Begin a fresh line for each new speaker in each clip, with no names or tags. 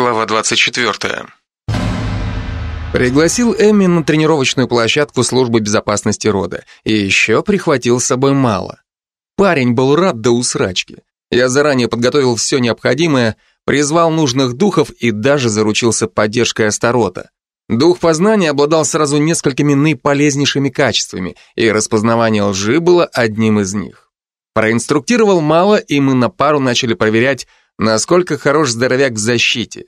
Глава 24.
Пригласил Эмми на тренировочную площадку службы безопасности рода и еще прихватил с собой мало. Парень был рад до усрачки. Я заранее подготовил все необходимое, призвал нужных духов и даже заручился поддержкой Астарота. Дух познания обладал сразу несколькими наиполезнейшими качествами, и распознавание лжи было одним из них. Проинструктировал мало, и мы на пару начали проверять, насколько хорош здоровяк в защите.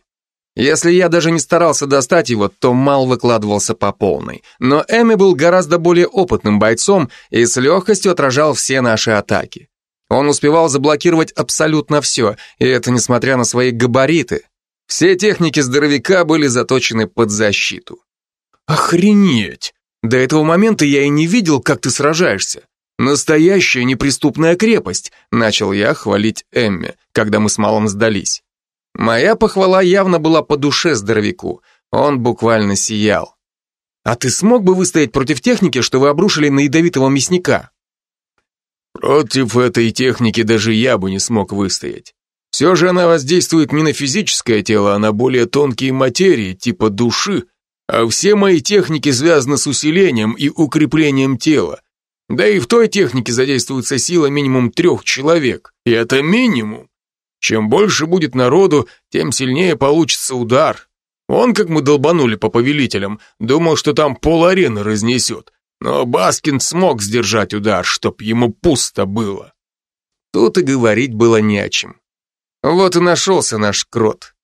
Если я даже не старался достать его, то Мал выкладывался по полной. Но Эми был гораздо более опытным бойцом и с легкостью отражал все наши атаки. Он успевал заблокировать абсолютно все, и это несмотря на свои габариты. Все техники здоровяка были заточены под защиту. «Охренеть! До этого момента я и не видел, как ты сражаешься. Настоящая неприступная крепость», — начал я хвалить Эмми, когда мы с Малом сдались. Моя похвала явно была по душе здоровяку. Он буквально сиял. А ты смог бы выстоять против техники, что вы обрушили на ядовитого мясника?
Против этой техники даже я бы не смог выстоять. Все же она воздействует не на физическое тело, а на более тонкие материи, типа души, а все мои техники связаны с усилением и укреплением тела. Да и в той технике задействуется сила минимум трех человек, и это минимум. Чем больше будет народу, тем сильнее получится удар. Он, как мы долбанули по повелителям, думал, что там пол арены разнесет. Но Баскин смог сдержать удар, чтоб ему пусто было.
Тут и говорить было не о чем. Вот и нашелся наш крот.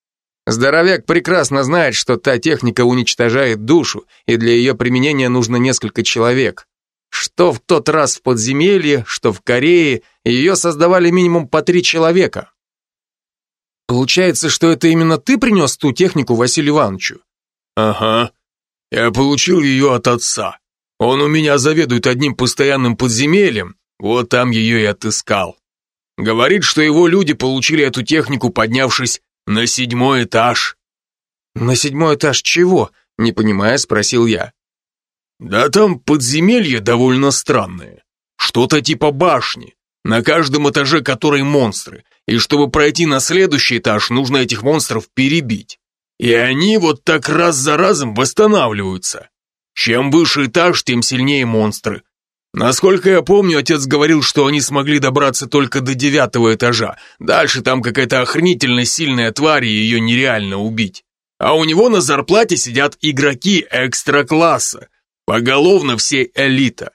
Здоровяк прекрасно знает, что та техника уничтожает душу, и для ее применения нужно несколько человек. Что в тот раз в подземелье, что в Корее, ее создавали минимум по три человека. Получается, что это именно ты принес ту технику Василию Ивановичу?
Ага. Я получил ее от отца. Он у меня заведует одним постоянным подземельем, вот там ее и отыскал. Говорит, что его люди получили эту технику, поднявшись на седьмой этаж.
На седьмой этаж чего? Не понимая, спросил я.
Да там подземелье довольно странное. Что-то типа башни, на каждом этаже которой монстры, и чтобы пройти на следующий этаж, нужно этих монстров перебить. И они вот так раз за разом восстанавливаются. Чем выше этаж, тем сильнее монстры. Насколько я помню, отец говорил, что они смогли добраться только до девятого этажа. Дальше там какая-то охренительно сильная тварь, и ее нереально убить. А у него на зарплате сидят игроки экстра-класса. Поголовно все элита.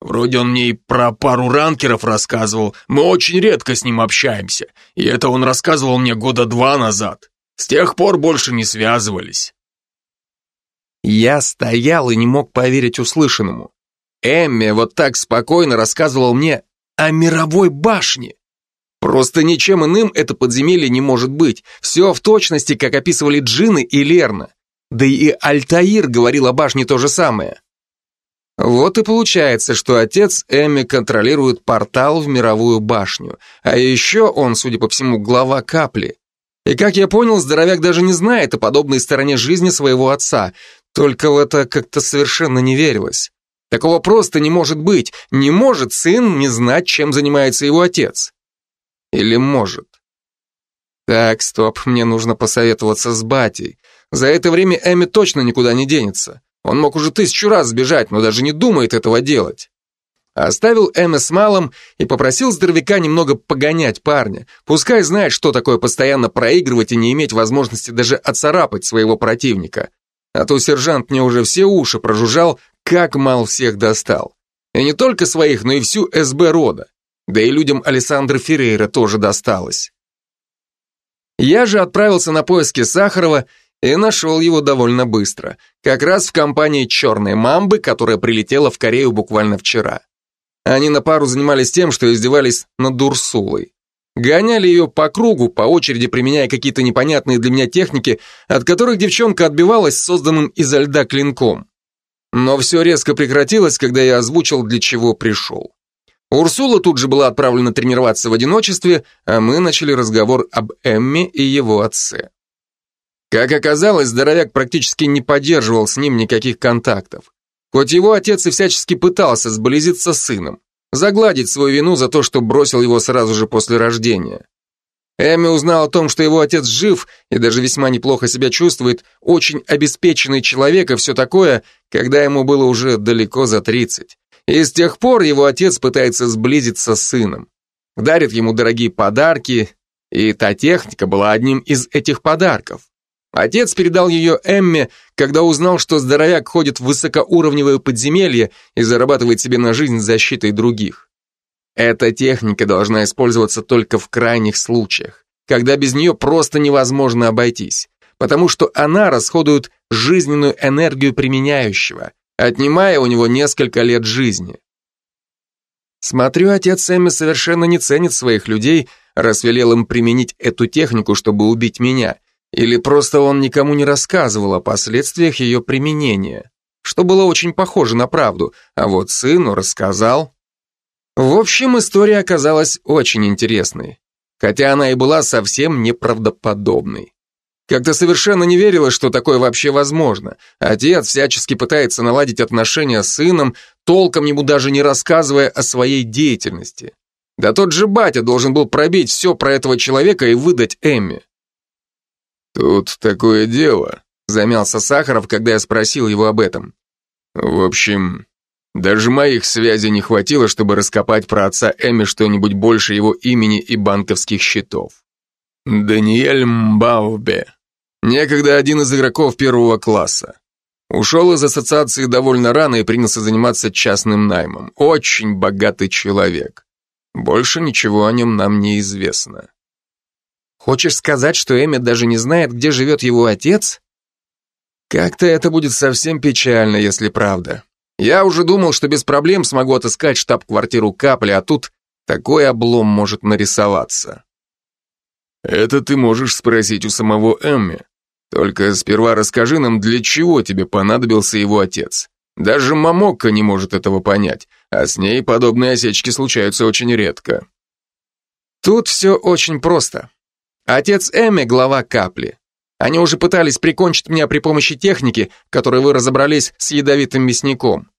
Вроде он мне и про пару ранкеров рассказывал, мы очень редко с ним общаемся, и это он рассказывал мне года два назад. С тех пор больше не связывались.
Я стоял и не мог поверить услышанному. Эмми вот так спокойно рассказывал мне о мировой башне. Просто ничем иным это подземелье не может быть. Все в точности, как описывали Джины и Лерна. Да и Альтаир говорил о башне то же самое. Вот и получается, что отец Эмми контролирует портал в мировую башню, а еще он, судя по всему, глава капли. И как я понял, здоровяк даже не знает о подобной стороне жизни своего отца, только в это как-то совершенно не верилось. Такого просто не может быть, не может сын не знать, чем занимается его отец. Или может? Так, стоп, мне нужно посоветоваться с батей. За это время Эми точно никуда не денется. Он мог уже тысячу раз сбежать, но даже не думает этого делать. Оставил Эмма с малым и попросил здоровяка немного погонять парня. Пускай знает, что такое постоянно проигрывать и не иметь возможности даже оцарапать своего противника. А то сержант мне уже все уши прожужжал, как мал всех достал. И не только своих, но и всю СБ рода. Да и людям Александра Феррейра тоже досталось. Я же отправился на поиски Сахарова и нашел его довольно быстро, как раз в компании «Черной мамбы», которая прилетела в Корею буквально вчера. Они на пару занимались тем, что издевались над Урсулой. Гоняли ее по кругу, по очереди применяя какие-то непонятные для меня техники, от которых девчонка отбивалась созданным изо льда клинком. Но все резко прекратилось, когда я озвучил, для чего пришел. Урсула тут же была отправлена тренироваться в одиночестве, а мы начали разговор об Эмме и его отце. Как оказалось, здоровяк практически не поддерживал с ним никаких контактов. Хоть его отец и всячески пытался сблизиться с сыном, загладить свою вину за то, что бросил его сразу же после рождения. Эми узнал о том, что его отец жив и даже весьма неплохо себя чувствует, очень обеспеченный человек и все такое, когда ему было уже далеко за 30. И с тех пор его отец пытается сблизиться с сыном. Дарит ему дорогие подарки, и та техника была одним из этих подарков. Отец передал ее Эмме, когда узнал, что здоровяк ходит в высокоуровневое подземелье и зарабатывает себе на жизнь защитой других. Эта техника должна использоваться только в крайних случаях, когда без нее просто невозможно обойтись, потому что она расходует жизненную энергию применяющего, отнимая у него несколько лет жизни. Смотрю, отец Эмми совершенно не ценит своих людей, раз велел им применить эту технику, чтобы убить меня, или просто он никому не рассказывал о последствиях ее применения, что было очень похоже на правду, а вот сыну рассказал. В общем, история оказалась очень интересной, хотя она и была совсем неправдоподобной. Как-то совершенно не верилось, что такое вообще возможно. Отец всячески пытается наладить отношения с сыном, толком ему даже не рассказывая о своей деятельности. Да тот же батя должен был пробить все про этого человека и выдать Эмми.
«Тут такое дело», — замялся Сахаров, когда я спросил его об этом. «В общем, даже моих связей не хватило, чтобы раскопать про отца Эми что-нибудь больше его имени и банковских счетов. Даниэль Мбаубе. Некогда один из игроков первого класса. Ушел из ассоциации довольно рано и принялся заниматься частным наймом. Очень богатый человек. Больше ничего о нем нам не известно.
Хочешь сказать, что Эми даже не знает, где живет его отец?
Как-то это будет совсем печально, если правда. Я уже думал, что без проблем смогу отыскать штаб-квартиру Капли, а тут такой облом может нарисоваться. Это ты можешь спросить у самого Эмми. Только сперва расскажи нам, для чего тебе понадобился его отец. Даже Мамокка не может этого понять, а с ней подобные осечки случаются очень редко.
Тут все очень просто. Отец Эмми — глава Капли. Они уже пытались прикончить меня при помощи техники, которой вы разобрались с ядовитым мясником.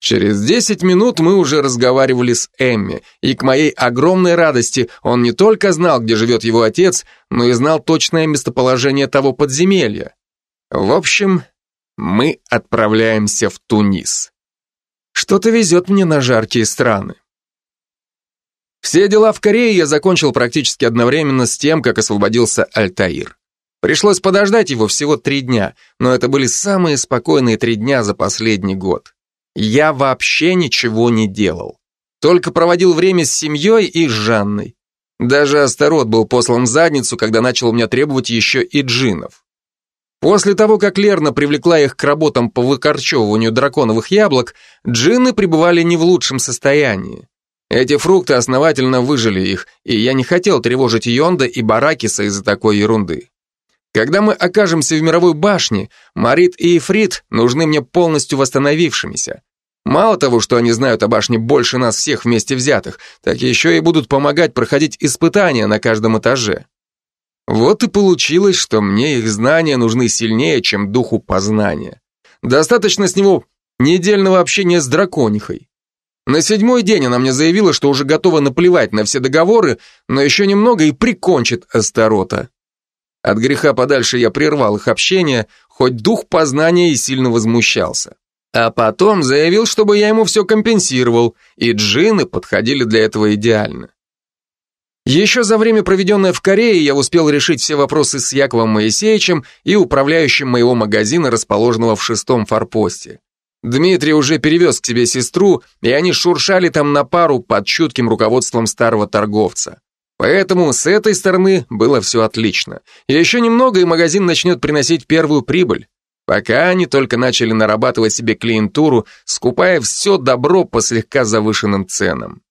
Через 10 минут мы уже разговаривали с Эмми, и к моей огромной радости он не только знал, где живет его отец, но и знал точное местоположение того подземелья. В общем, мы отправляемся в Тунис. Что-то везет мне на жаркие страны. Все дела в Корее я закончил практически одновременно с тем, как освободился Альтаир. Пришлось подождать его всего три дня, но это были самые спокойные три дня за последний год. Я вообще ничего не делал. Только проводил время с семьей и с Жанной. Даже Астарот был послан в задницу, когда начал у меня требовать еще и джинов. После того, как Лерна привлекла их к работам по выкорчевыванию драконовых яблок, джинны пребывали не в лучшем состоянии. Эти фрукты основательно выжили их, и я не хотел тревожить Йонда и Баракиса из-за такой ерунды. Когда мы окажемся в мировой башне, Марит и Ифрит нужны мне полностью восстановившимися. Мало того, что они знают о башне больше нас всех вместе взятых, так еще и будут помогать проходить испытания на каждом этаже. Вот и получилось, что мне их знания нужны сильнее, чем духу познания. Достаточно с него недельного общения с драконихой. На седьмой день она мне заявила, что уже готова наплевать на все договоры, но еще немного и прикончит Астарота. От греха подальше я прервал их общение, хоть дух познания и сильно возмущался. А потом заявил, чтобы я ему все компенсировал, и джины подходили для этого идеально. Еще за время, проведенное в Корее, я успел решить все вопросы с Яковом Моисеевичем и управляющим моего магазина, расположенного в шестом форпосте. Дмитрий уже перевез к себе сестру, и они шуршали там на пару под чутким руководством старого торговца. Поэтому с этой стороны было все отлично. Еще немного, и магазин начнет приносить первую прибыль. Пока они только начали нарабатывать себе клиентуру, скупая все добро по слегка завышенным ценам.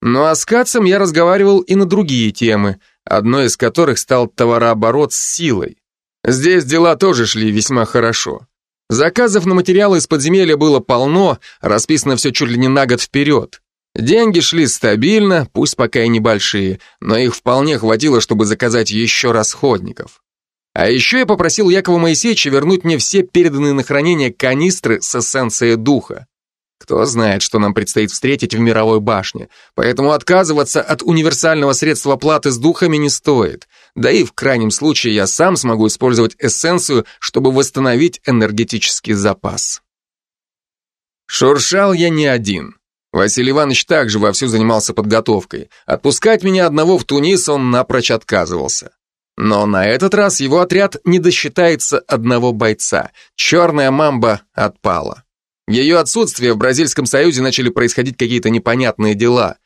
Ну а с Кацем я разговаривал и на другие темы, одной из которых стал товарооборот с силой. Здесь дела тоже шли весьма хорошо. Заказов на материалы из подземелья было полно, расписано все чуть ли не на год вперед. Деньги шли стабильно, пусть пока и небольшие, но их вполне хватило, чтобы заказать еще расходников. А еще я попросил Якова Моисеевича вернуть мне все переданные на хранение канистры с эссенцией духа. Кто знает, что нам предстоит встретить в мировой башне. Поэтому отказываться от универсального средства платы с духами не стоит. Да и в крайнем случае я сам смогу использовать эссенцию, чтобы восстановить энергетический запас. Шуршал я не один. Василий Иванович также вовсю занимался подготовкой. Отпускать меня одного в Тунис он напрочь отказывался. Но на этот раз его отряд не досчитается одного бойца. Черная мамба отпала. В ее отсутствие в Бразильском Союзе начали происходить какие-то непонятные дела.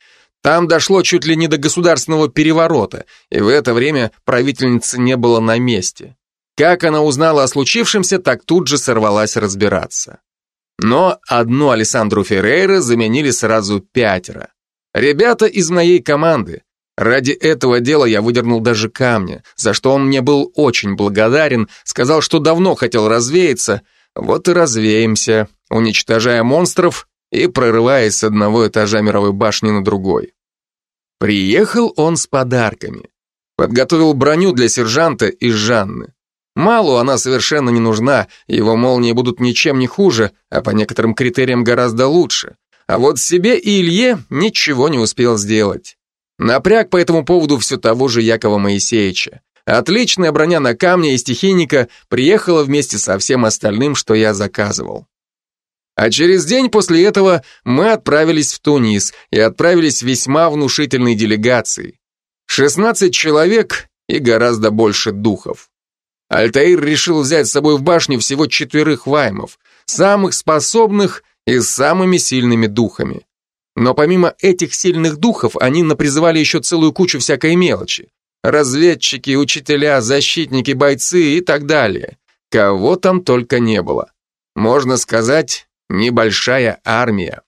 Там дошло чуть ли не до государственного переворота, и в это время правительницы не было на месте. Как она узнала о случившемся, так тут же сорвалась разбираться. Но одну Александру Феррейра заменили сразу пятеро. Ребята из моей команды. Ради этого дела я выдернул даже камня, за что он мне был очень благодарен, сказал, что давно хотел развеяться, вот и развеемся уничтожая монстров и прорываясь с одного этажа мировой башни на другой. Приехал он с подарками. Подготовил броню для сержанта и Жанны. Малу она совершенно не нужна, его молнии будут ничем не хуже, а по некоторым критериям гораздо лучше. А вот себе и Илье ничего не успел сделать. Напряг по этому поводу все того же Якова Моисеевича. Отличная броня на камне и стихийника приехала вместе со всем остальным, что я заказывал. А через день после этого мы отправились в Тунис и отправились весьма внушительной делегацией. 16 человек и гораздо больше духов. Альтаир решил взять с собой в башню всего четверых ваймов, самых способных и самыми сильными духами. Но помимо этих сильных духов, они напризывали еще целую кучу всякой мелочи. Разведчики, учителя, защитники, бойцы и так далее. Кого там только не было. Можно сказать, Небольшая армия.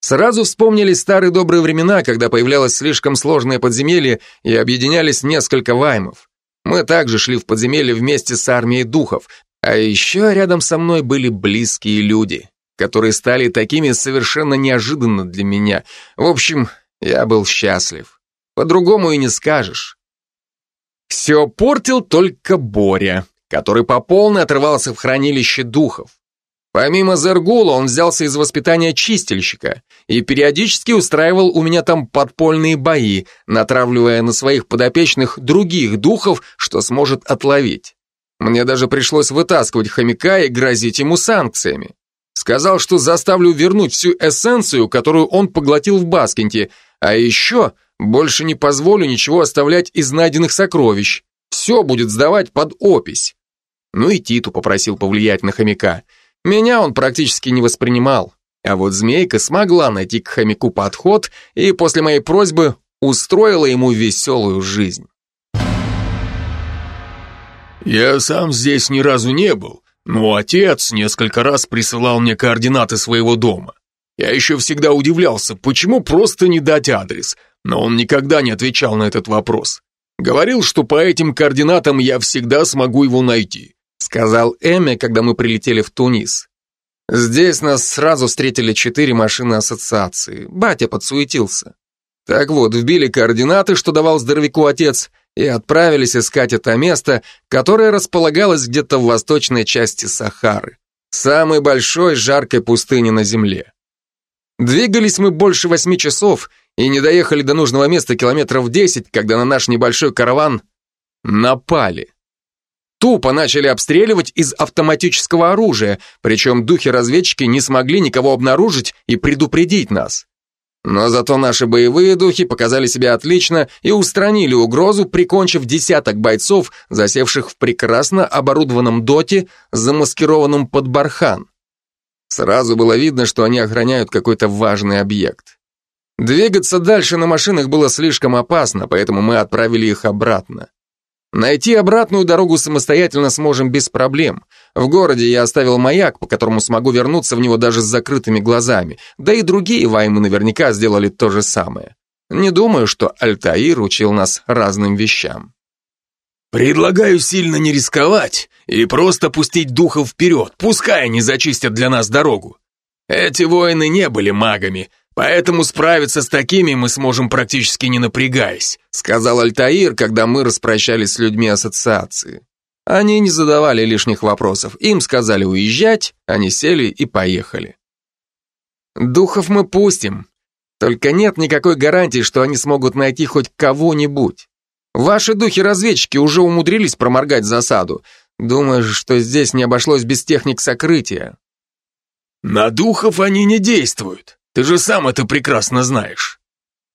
Сразу вспомнили старые добрые времена, когда появлялось слишком сложное подземелье и объединялись несколько ваймов. Мы также шли в подземелье вместе с армией духов, а еще рядом со мной были близкие люди, которые стали такими совершенно неожиданно для меня. В общем, я был счастлив. По-другому и не скажешь. Все портил только Боря, который по полной отрывался в хранилище духов. Помимо Зергула, он взялся из воспитания чистильщика и периодически устраивал у меня там подпольные бои, натравливая на своих подопечных других духов, что сможет отловить. Мне даже пришлось вытаскивать хомяка и грозить ему санкциями. Сказал, что заставлю вернуть всю эссенцию, которую он поглотил в Баскенте, а еще больше не позволю ничего оставлять из найденных сокровищ. Все будет сдавать под опись. Ну и Титу попросил повлиять на хомяка – меня он практически не воспринимал, а вот змейка смогла найти к хомяку подход и после моей просьбы устроила ему веселую жизнь.
«Я сам здесь ни разу не был, но отец несколько раз присылал мне координаты своего дома. Я еще всегда удивлялся, почему просто не дать адрес, но он никогда не отвечал на этот вопрос. Говорил, что по этим координатам я всегда смогу его найти сказал Эми, когда мы прилетели в Тунис. Здесь нас сразу встретили четыре машины ассоциации. Батя подсуетился. Так вот, вбили координаты, что давал здоровяку отец, и отправились искать это место, которое располагалось где-то в восточной части Сахары, самой большой жаркой пустыни на Земле. Двигались мы больше восьми часов и не доехали до нужного места километров десять, когда на наш небольшой караван напали. Тупо начали обстреливать из автоматического оружия, причем духи-разведчики не смогли никого обнаружить и предупредить нас. Но зато наши боевые духи показали себя отлично и устранили угрозу, прикончив десяток бойцов, засевших в прекрасно оборудованном доте, замаскированном под бархан. Сразу было видно, что они охраняют какой-то важный объект. Двигаться дальше на машинах было слишком опасно, поэтому мы отправили их обратно. Найти обратную дорогу самостоятельно сможем без проблем. В городе я оставил маяк, по которому смогу вернуться в него даже с закрытыми глазами. Да и другие ваймы наверняка сделали то же самое. Не думаю, что Альтаир учил нас разным вещам. «Предлагаю сильно не рисковать и просто пустить духов вперед, пускай они зачистят для нас дорогу. Эти воины не были магами, Поэтому справиться с такими мы сможем практически не напрягаясь,
сказал Альтаир, когда мы распрощались с людьми ассоциации. Они не задавали лишних вопросов, им сказали уезжать, они сели и поехали. Духов мы пустим. Только нет никакой гарантии, что они смогут найти хоть кого-нибудь. Ваши духи-разведчики уже умудрились проморгать засаду. Думаешь, что здесь не обошлось без техник сокрытия?
На духов они не действуют. Ты же сам это прекрасно знаешь.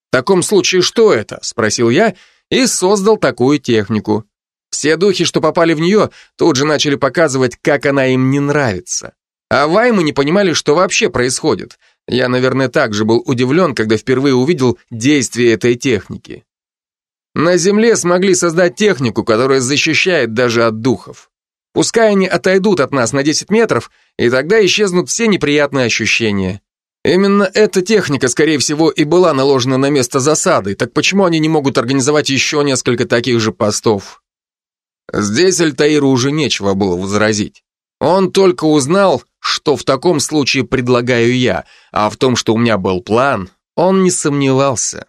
В таком случае что это? Спросил я и создал такую технику. Все духи, что попали в нее, тут же начали показывать, как она им не нравится. А ваймы не понимали, что вообще происходит. Я, наверное, также был удивлен, когда впервые увидел действие этой техники. На Земле смогли создать технику, которая защищает даже от духов. Пускай они отойдут от нас на 10 метров, и тогда исчезнут все неприятные ощущения. Именно эта техника, скорее всего, и была наложена на место засады, так почему они не могут организовать еще несколько таких же постов? Здесь Альтаиру уже нечего было возразить. Он только узнал, что в таком случае предлагаю я, а в том, что у меня был план, он не сомневался.